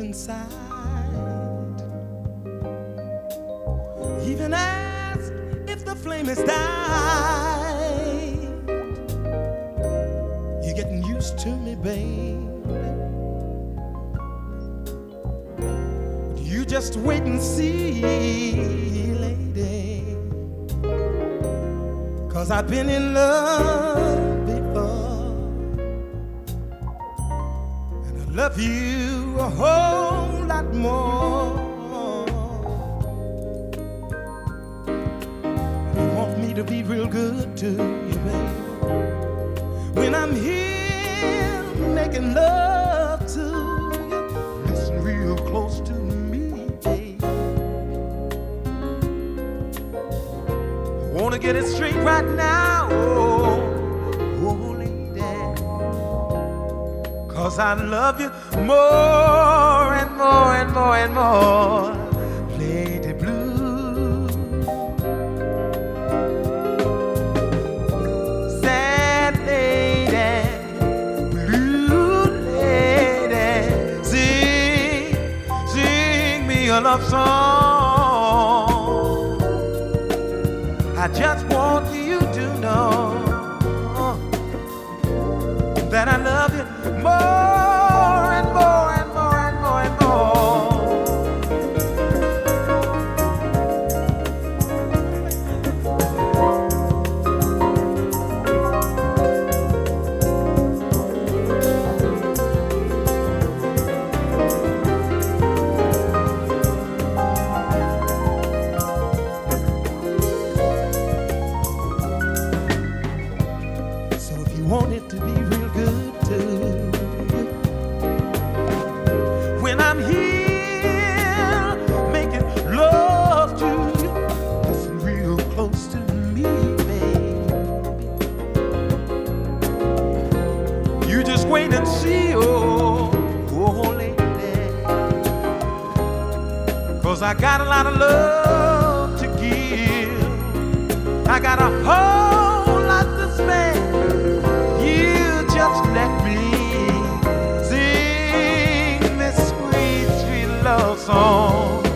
inside. Even ask if the flame has died. You're getting used to me, babe. You just wait and see, lady. Cause I've been in love love you a whole lot more. You want me to be real good to you, babe. When I'm here making love to you, listen real close to me, babe. I wanna get it straight right now, Cause I love you more and more and more and more, Lady Blue. Sad lady, blue lady, sing, sing me a love song. I just want you to know that I love you more You just wait and see, oh, oh, oh lady. Cause I got a lot of love to give. I got a whole lot to spend. You just let me sing this sweet, sweet love song.